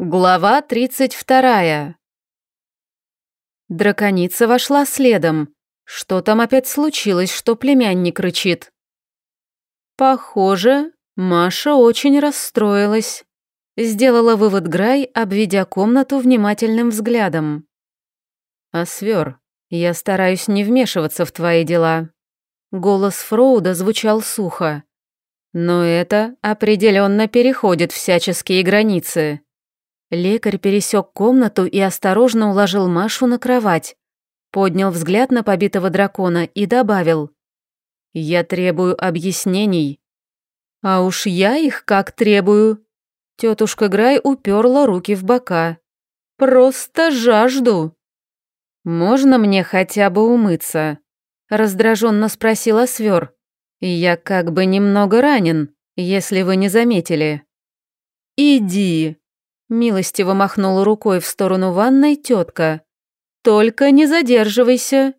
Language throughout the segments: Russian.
Глава 32. Драконица вошла следом. Что там опять случилось, что племянник рычит? Похоже, Маша очень расстроилась. Сделала вывод Грай, обведя комнату внимательным взглядом. «Освер, я стараюсь не вмешиваться в твои дела». Голос Фроуда звучал сухо. «Но это определенно переходит всяческие границы». Лекарь пересек комнату и осторожно уложил Машу на кровать. Поднял взгляд на побитого дракона и добавил. «Я требую объяснений». «А уж я их как требую». Тетушка Грай уперла руки в бока. «Просто жажду». «Можно мне хотя бы умыться?» Раздраженно спросила Свер. «Я как бы немного ранен, если вы не заметили». «Иди», Милостиво махнула рукой в сторону ванной тетка. «Только не задерживайся!»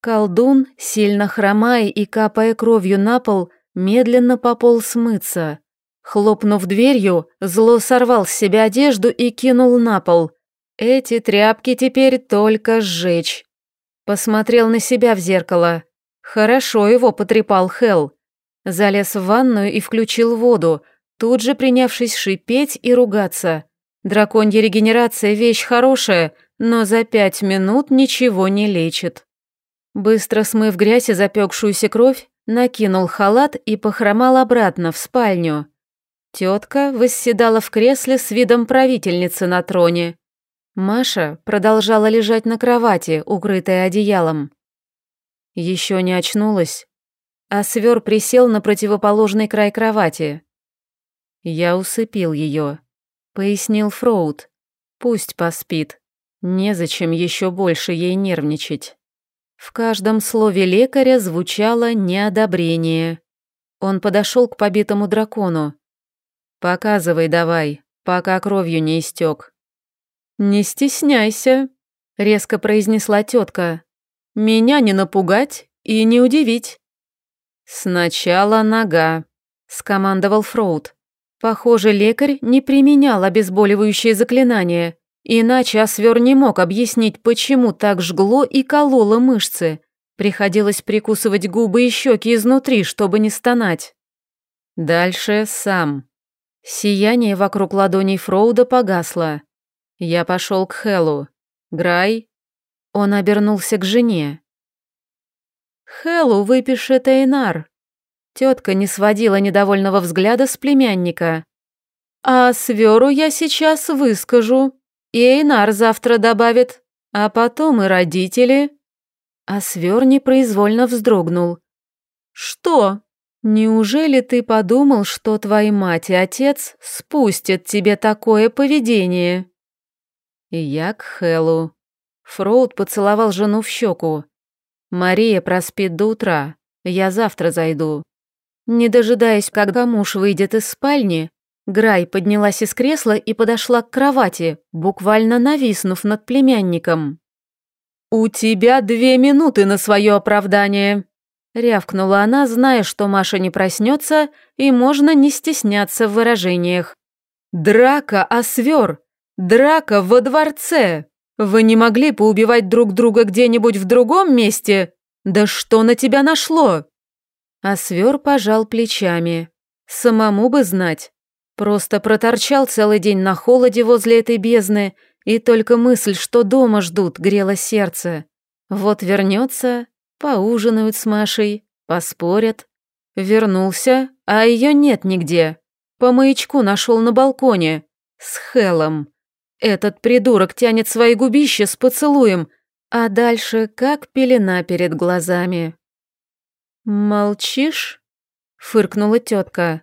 Колдун, сильно хромая и капая кровью на пол, медленно пополз смыться. Хлопнув дверью, зло сорвал с себя одежду и кинул на пол. Эти тряпки теперь только сжечь. Посмотрел на себя в зеркало. Хорошо его потрепал Хел. Залез в ванную и включил воду, тут же принявшись шипеть и ругаться. Драконья регенерация – вещь хорошая, но за пять минут ничего не лечит. Быстро смыв грязь и запекшуюся кровь, накинул халат и похромал обратно в спальню. Тетка восседала в кресле с видом правительницы на троне. Маша продолжала лежать на кровати, укрытая одеялом. Еще не очнулась, а свер присел на противоположный край кровати. «Я усыпил ее», — пояснил Фроуд. «Пусть поспит. Незачем еще больше ей нервничать». В каждом слове лекаря звучало неодобрение. Он подошел к побитому дракону. «Показывай давай, пока кровью не истек». «Не стесняйся», — резко произнесла тетка. «Меня не напугать и не удивить». «Сначала нога», — скомандовал Фроуд. Похоже, лекарь не применял обезболивающее заклинание, иначе Освер не мог объяснить, почему так жгло и кололо мышцы. Приходилось прикусывать губы и щеки изнутри, чтобы не стонать. Дальше сам. Сияние вокруг ладоней Фроуда погасло. Я пошел к Хеллу. Грай. Он обернулся к жене. Хеллу выпишет Эйнар. Тетка не сводила недовольного взгляда с племянника. «А сверу я сейчас выскажу. И Эйнар завтра добавит. А потом и родители». А свер непроизвольно вздрогнул. «Что? Неужели ты подумал, что твои мать и отец спустят тебе такое поведение?» Я к Хэллу. Фроуд поцеловал жену в щеку. «Мария проспит до утра. Я завтра зайду». Не дожидаясь, когда муж выйдет из спальни, Грай поднялась из кресла и подошла к кровати, буквально нависнув над племянником. «У тебя две минуты на свое оправдание», — рявкнула она, зная, что Маша не проснется, и можно не стесняться в выражениях. «Драка, освер! Драка во дворце! Вы не могли поубивать друг друга где-нибудь в другом месте? Да что на тебя нашло?» А свер пожал плечами. Самому бы знать. Просто проторчал целый день на холоде возле этой бездны, и только мысль, что дома ждут, грела сердце. Вот вернется, поужинают с Машей, поспорят. Вернулся, а ее нет нигде. По маячку нашел на балконе. С Хелом. Этот придурок тянет свои губища с поцелуем, а дальше как пелена перед глазами. «Молчишь?» — фыркнула тетка.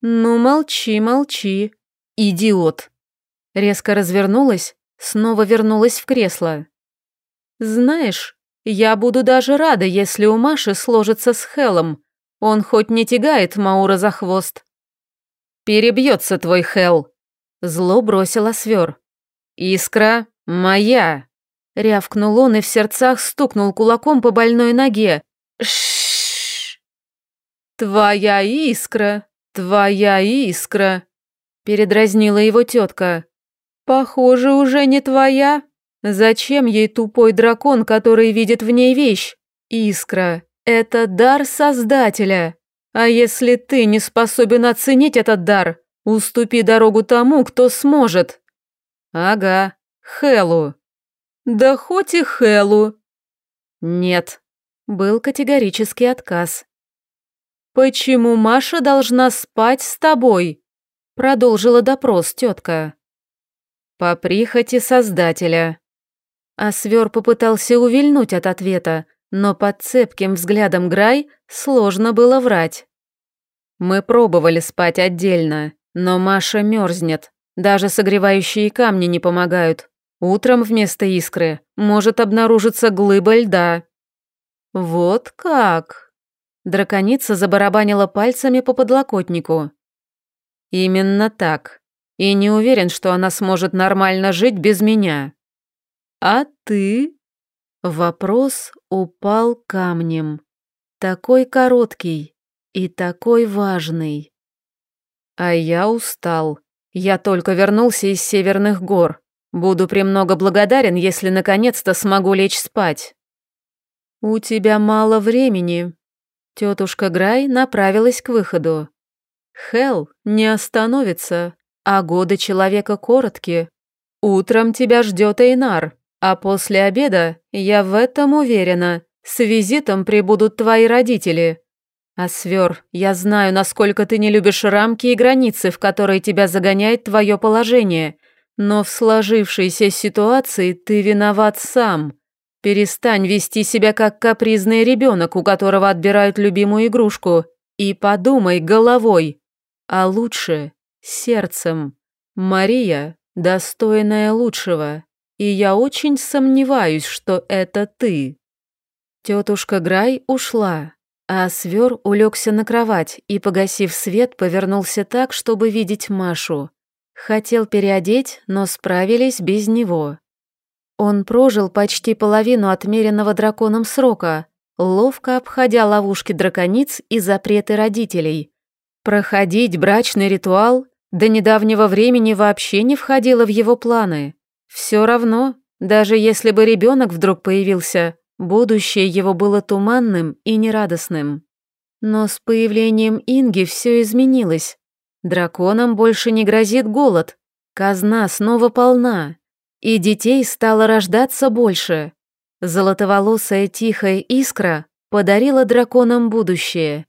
«Ну, молчи, молчи, идиот!» Резко развернулась, снова вернулась в кресло. «Знаешь, я буду даже рада, если у Маши сложится с Хелом. Он хоть не тягает Маура за хвост». «Перебьется твой Хел!» Зло бросила свер. «Искра моя!» Рявкнул он и в сердцах стукнул кулаком по больной ноге. Ш «Твоя искра, твоя искра», — передразнила его тетка. Похоже, уже не твоя. Зачем ей тупой дракон, который видит в ней вещь? Искра — это дар Создателя. А если ты не способен оценить этот дар, уступи дорогу тому, кто сможет. Ага, Хелу. Да хоть и Хелу. Нет, был категорический отказ. «Почему Маша должна спать с тобой?» Продолжила допрос тетка. «По прихоти Создателя». А свер попытался увильнуть от ответа, но под цепким взглядом Грай сложно было врать. Мы пробовали спать отдельно, но Маша мерзнет. Даже согревающие камни не помогают. Утром вместо искры может обнаружиться глыба льда. Вот как? Драконица забарабанила пальцами по подлокотнику. Именно так. И не уверен, что она сможет нормально жить без меня. А ты? Вопрос упал камнем. Такой короткий и такой важный. А я устал. Я только вернулся из северных гор. Буду премного благодарен, если наконец-то смогу лечь спать. У тебя мало времени. Тетушка Грай направилась к выходу. Хел не остановится, а годы человека короткие. Утром тебя ждет Эйнар, а после обеда, я в этом уверена, с визитом прибудут твои родители. А свер, я знаю, насколько ты не любишь рамки и границы, в которые тебя загоняет твое положение, но в сложившейся ситуации ты виноват сам. Перестань вести себя как капризный ребенок, у которого отбирают любимую игрушку, и подумай головой, а лучше сердцем. Мария, достойная лучшего и я очень сомневаюсь, что это ты». Тетушка Грай ушла, а свер улегся на кровать и, погасив свет, повернулся так, чтобы видеть Машу. Хотел переодеть, но справились без него. Он прожил почти половину отмеренного драконом срока, ловко обходя ловушки дракониц и запреты родителей. Проходить брачный ритуал до недавнего времени вообще не входило в его планы. Все равно, даже если бы ребенок вдруг появился, будущее его было туманным и нерадостным. Но с появлением Инги все изменилось. Драконам больше не грозит голод, казна снова полна, и детей стало рождаться больше. Золотоволосая тихая искра подарила драконам будущее.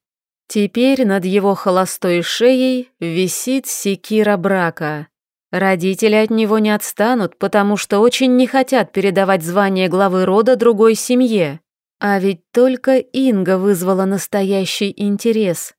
Теперь над его холостой шеей висит секира брака. Родители от него не отстанут, потому что очень не хотят передавать звание главы рода другой семье. А ведь только Инга вызвала настоящий интерес.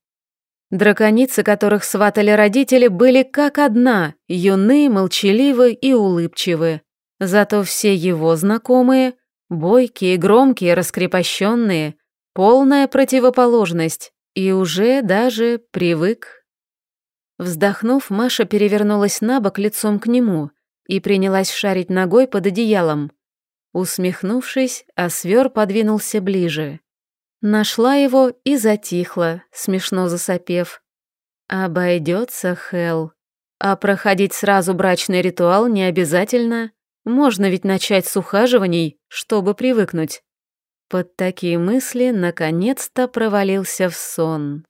Драконицы, которых сватали родители, были как одна, юны, молчаливы и улыбчивы. Зато все его знакомые, бойкие, громкие, раскрепощенные, полная противоположность, и уже даже привык Вздохнув, Маша перевернулась на бок лицом к нему и принялась шарить ногой под одеялом. Усмехнувшись, Освер подвинулся ближе. Нашла его и затихла, смешно засопев. Обойдется Хел. А проходить сразу брачный ритуал не обязательно. Можно ведь начать с ухаживаний, чтобы привыкнуть. Под такие мысли наконец-то провалился в сон.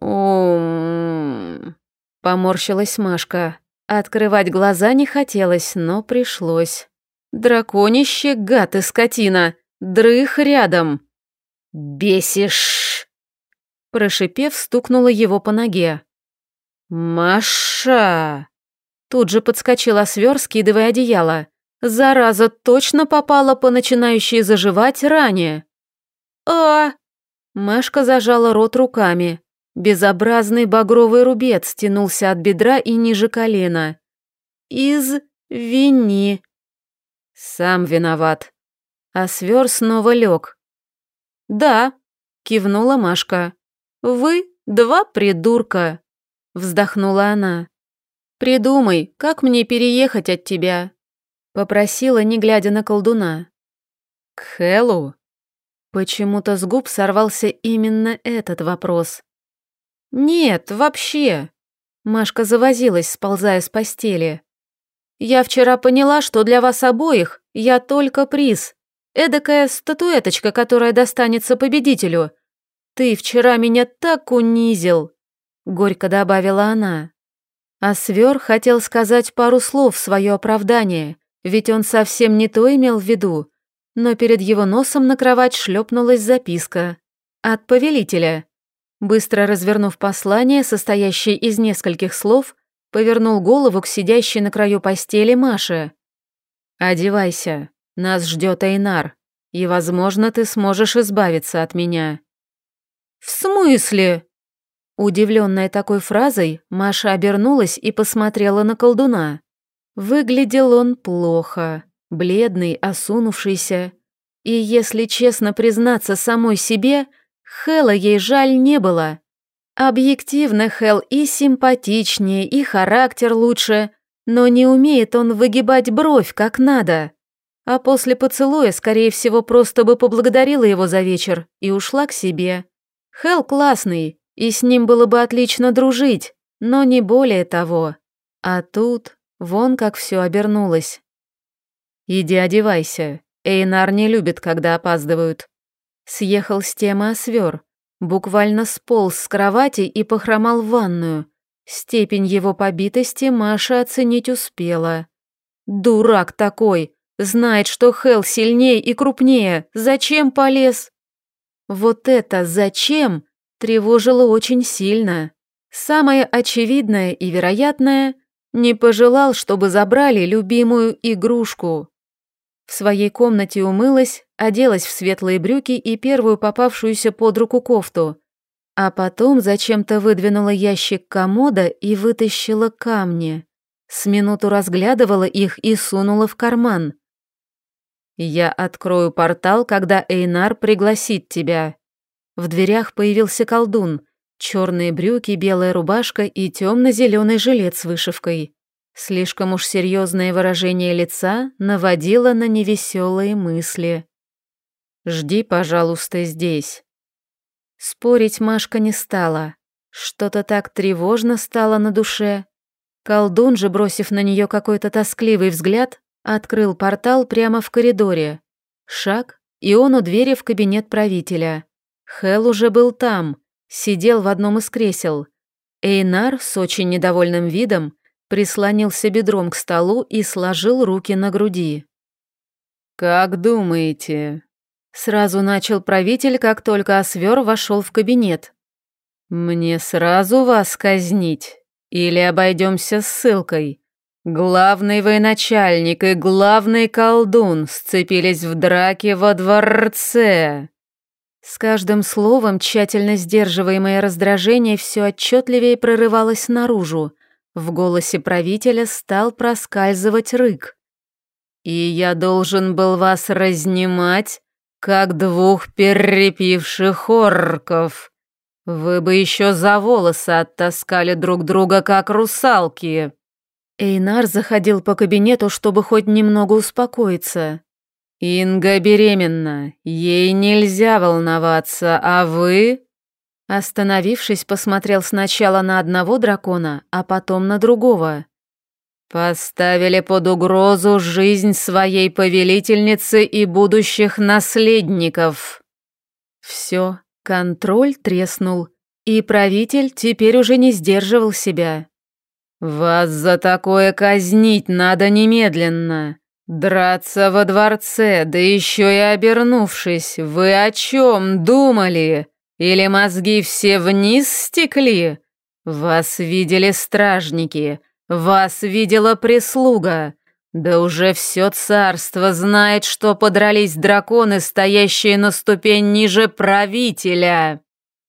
«Ум...» — поморщилась Машка. Открывать глаза не хотелось, но пришлось. «Драконище, гад и скотина! Дрых рядом!» «Бесишь!» Прошипев, стукнула его по ноге. «Маша!» Тут же подскочила свер, скидывая одеяло. Зараза точно попала по начинающей заживать ране. «А!» Машка зажала рот руками. Безобразный багровый рубец тянулся от бедра и ниже колена. «Извини». «Сам виноват». А свер снова лег. «Да», — кивнула Машка. «Вы два придурка», — вздохнула она. «Придумай, как мне переехать от тебя?» — попросила, не глядя на колдуна. «К Хэллу?» Почему-то с губ сорвался именно этот вопрос. «Нет, вообще!» Машка завозилась, сползая с постели. Я вчера поняла, что для вас обоих я только приз. Эдакая статуэточка, которая достанется победителю. Ты вчера меня так унизил, горько добавила она. А Свер хотел сказать пару слов в свое оправдание, ведь он совсем не то имел в виду. Но перед его носом на кровать шлепнулась записка. От повелителя. Быстро развернув послание, состоящее из нескольких слов, повернул голову к сидящей на краю постели Маше. «Одевайся, нас ждет Эйнар, и, возможно, ты сможешь избавиться от меня». «В смысле?» Удивленная такой фразой, Маша обернулась и посмотрела на колдуна. Выглядел он плохо, бледный, осунувшийся. И, если честно признаться самой себе, Хэла ей жаль не было. Объективно Хэл и симпатичнее, и характер лучше, но не умеет он выгибать бровь как надо. А после поцелуя, скорее всего, просто бы поблагодарила его за вечер и ушла к себе. Хэл классный, и с ним было бы отлично дружить, но не более того. А тут вон как все обернулось. «Иди одевайся, Эйнар не любит, когда опаздывают», Съехал с темы Освер, буквально сполз с кровати и похромал в ванную. Степень его побитости Маша оценить успела. Дурак такой, знает, что Хел сильнее и крупнее, зачем полез? Вот это «зачем» тревожило очень сильно. Самое очевидное и вероятное – не пожелал, чтобы забрали любимую игрушку. В своей комнате умылась, оделась в светлые брюки и первую попавшуюся под руку кофту, а потом зачем-то выдвинула ящик комода и вытащила камни. С минуту разглядывала их и сунула в карман. «Я открою портал, когда Эйнар пригласит тебя». В дверях появился колдун, черные брюки, белая рубашка и темно-зеленый жилет с вышивкой. Слишком уж серьезное выражение лица наводило на невеселые мысли. «Жди, пожалуйста, здесь». Спорить Машка не стала. Что-то так тревожно стало на душе. Колдун же, бросив на нее какой-то тоскливый взгляд, открыл портал прямо в коридоре. Шаг, и он у двери в кабинет правителя. Хел уже был там, сидел в одном из кресел. Эйнар с очень недовольным видом прислонился бедром к столу и сложил руки на груди. «Как думаете?» Сразу начал правитель, как только Освер вошел в кабинет. «Мне сразу вас казнить? Или обойдемся ссылкой?» Главный военачальник и главный колдун сцепились в драке во дворце. С каждым словом тщательно сдерживаемое раздражение все отчетливее прорывалось наружу, в голосе правителя стал проскальзывать рык. «И я должен был вас разнимать, как двух перепивших орков. Вы бы еще за волосы оттаскали друг друга, как русалки». Эйнар заходил по кабинету, чтобы хоть немного успокоиться. «Инга беременна, ей нельзя волноваться, а вы...» Остановившись, посмотрел сначала на одного дракона, а потом на другого. «Поставили под угрозу жизнь своей повелительницы и будущих наследников». Все, контроль треснул, и правитель теперь уже не сдерживал себя. «Вас за такое казнить надо немедленно. Драться во дворце, да еще и обернувшись, вы о чем думали?» Или мозги все вниз стекли? Вас видели стражники, вас видела прислуга. Да уже все царство знает, что подрались драконы, стоящие на ступень ниже правителя.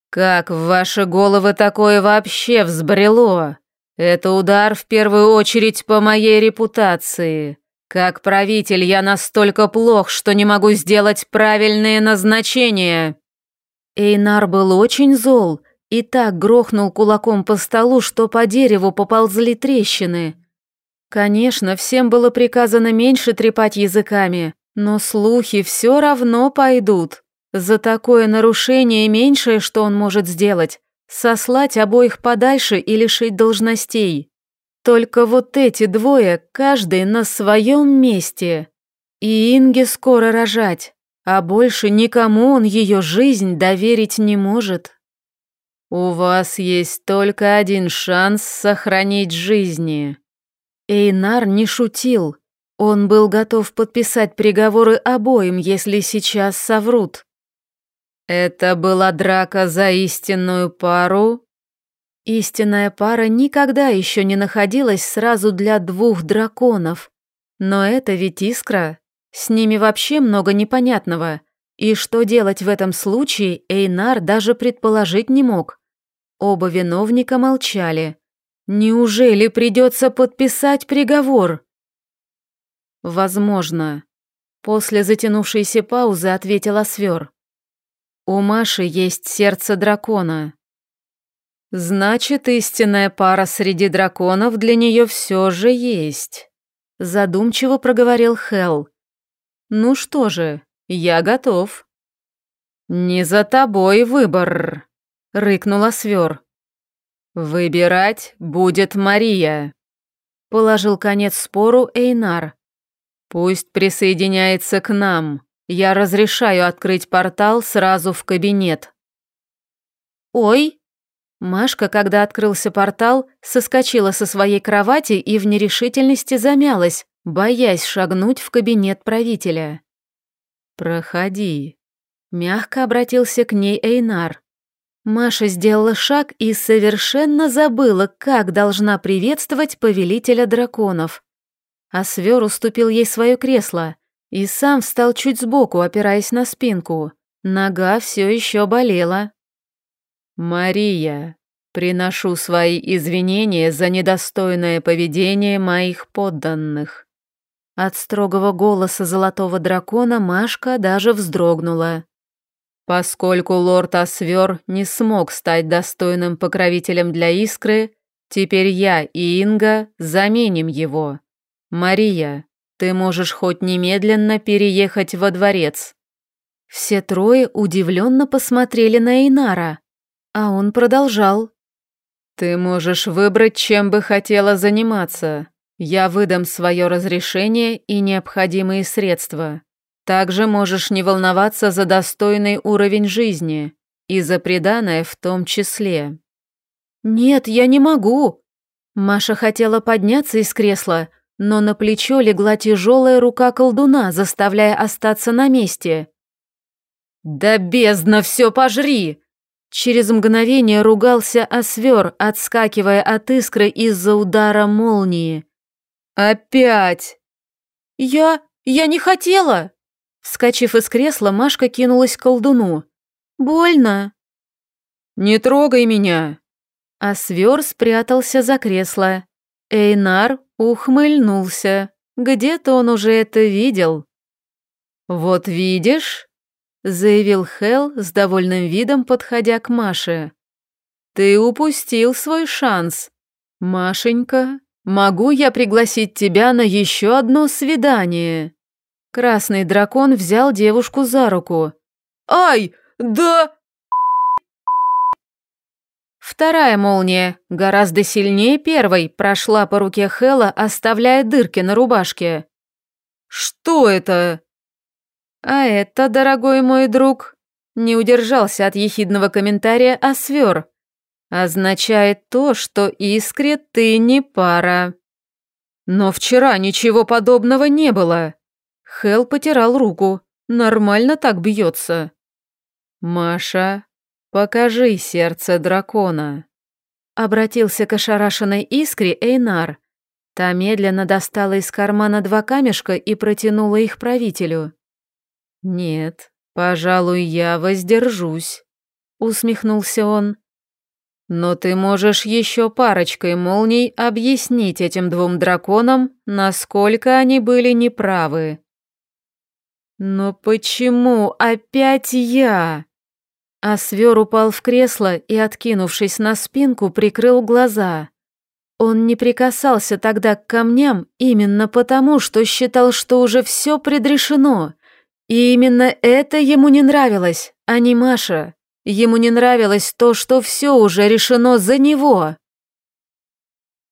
Как в ваши головы такое вообще взбрело? Это удар в первую очередь по моей репутации. Как правитель я настолько плох, что не могу сделать правильные назначения. Эйнар был очень зол и так грохнул кулаком по столу, что по дереву поползли трещины. Конечно, всем было приказано меньше трепать языками, но слухи все равно пойдут. За такое нарушение меньшее, что он может сделать, сослать обоих подальше и лишить должностей. Только вот эти двое, каждый на своем месте. И Инге скоро рожать, а больше никому он ее жизнь доверить не может. У вас есть только один шанс сохранить жизни. Эйнар не шутил. Он был готов подписать приговоры обоим, если сейчас соврут. Это была драка за истинную пару? Истинная пара никогда еще не находилась сразу для двух драконов. Но это ведь искра. С ними вообще много непонятного. И что делать в этом случае, Эйнар даже предположить не мог. Оба виновника молчали. Неужели придется подписать приговор? Возможно. После затянувшейся паузы ответила Свер. У Маши есть сердце дракона. Значит, истинная пара среди драконов для нее все же есть. Задумчиво проговорил Хел. Ну что же, я готов. Не за тобой выбор, рыкнула Свер. Выбирать будет Мария. Положил конец спору Эйнар. Пусть присоединяется к нам. Я разрешаю открыть портал сразу в кабинет. Ой! Машка, когда открылся портал, соскочила со своей кровати и в нерешительности замялась, боясь шагнуть в кабинет правителя. «Проходи», — мягко обратился к ней Эйнар. Маша сделала шаг и совершенно забыла, как должна приветствовать повелителя драконов. А свер уступил ей свое кресло и сам встал чуть сбоку, опираясь на спинку. Нога все еще болела. «Мария, приношу свои извинения за недостойное поведение моих подданных». От строгого голоса золотого дракона Машка даже вздрогнула. Поскольку лорд Освер не смог стать достойным покровителем для Искры, теперь я и Инга заменим его. Мария, ты можешь хоть немедленно переехать во дворец». Все трое удивленно посмотрели на Инара, а он продолжал. «Ты можешь выбрать, чем бы хотела заниматься. Я выдам свое разрешение и необходимые средства. Также можешь не волноваться за достойный уровень жизни и за преданное в том числе». «Нет, я не могу!» Маша хотела подняться из кресла, но на плечо легла тяжелая рука колдуна, заставляя остаться на месте. «Да бездна, все пожри!» Через мгновение ругался Освер, отскакивая от искры из-за удара молнии. «Опять!» «Я... я не хотела!» Вскочив из кресла, Машка кинулась к колдуну. «Больно!» «Не трогай меня!» А свер спрятался за кресло. Эйнар ухмыльнулся. Где-то он уже это видел. «Вот видишь?» — заявил Хел с довольным видом, подходя к Маше. «Ты упустил свой шанс. Машенька, могу я пригласить тебя на еще одно свидание?» Красный дракон взял девушку за руку. «Ай, да...» Вторая молния, гораздо сильнее первой, прошла по руке Хела, оставляя дырки на рубашке. «Что это?» «А это, дорогой мой друг», не удержался от ехидного комментария Освер. «Означает то, что искре ты не пара». «Но вчера ничего подобного не было», Хел потирал руку. Нормально так бьется. «Маша, покажи сердце дракона», — обратился к ошарашенной искре Эйнар. Та медленно достала из кармана два камешка и протянула их правителю. «Нет, пожалуй, я воздержусь», — усмехнулся он. «Но ты можешь еще парочкой молний объяснить этим двум драконам, насколько они были неправы». «Но почему опять я?» А свер упал в кресло и, откинувшись на спинку, прикрыл глаза. Он не прикасался тогда к камням именно потому, что считал, что уже все предрешено. И именно это ему не нравилось, а не Маша. Ему не нравилось то, что все уже решено за него.